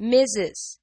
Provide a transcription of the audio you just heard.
Mrs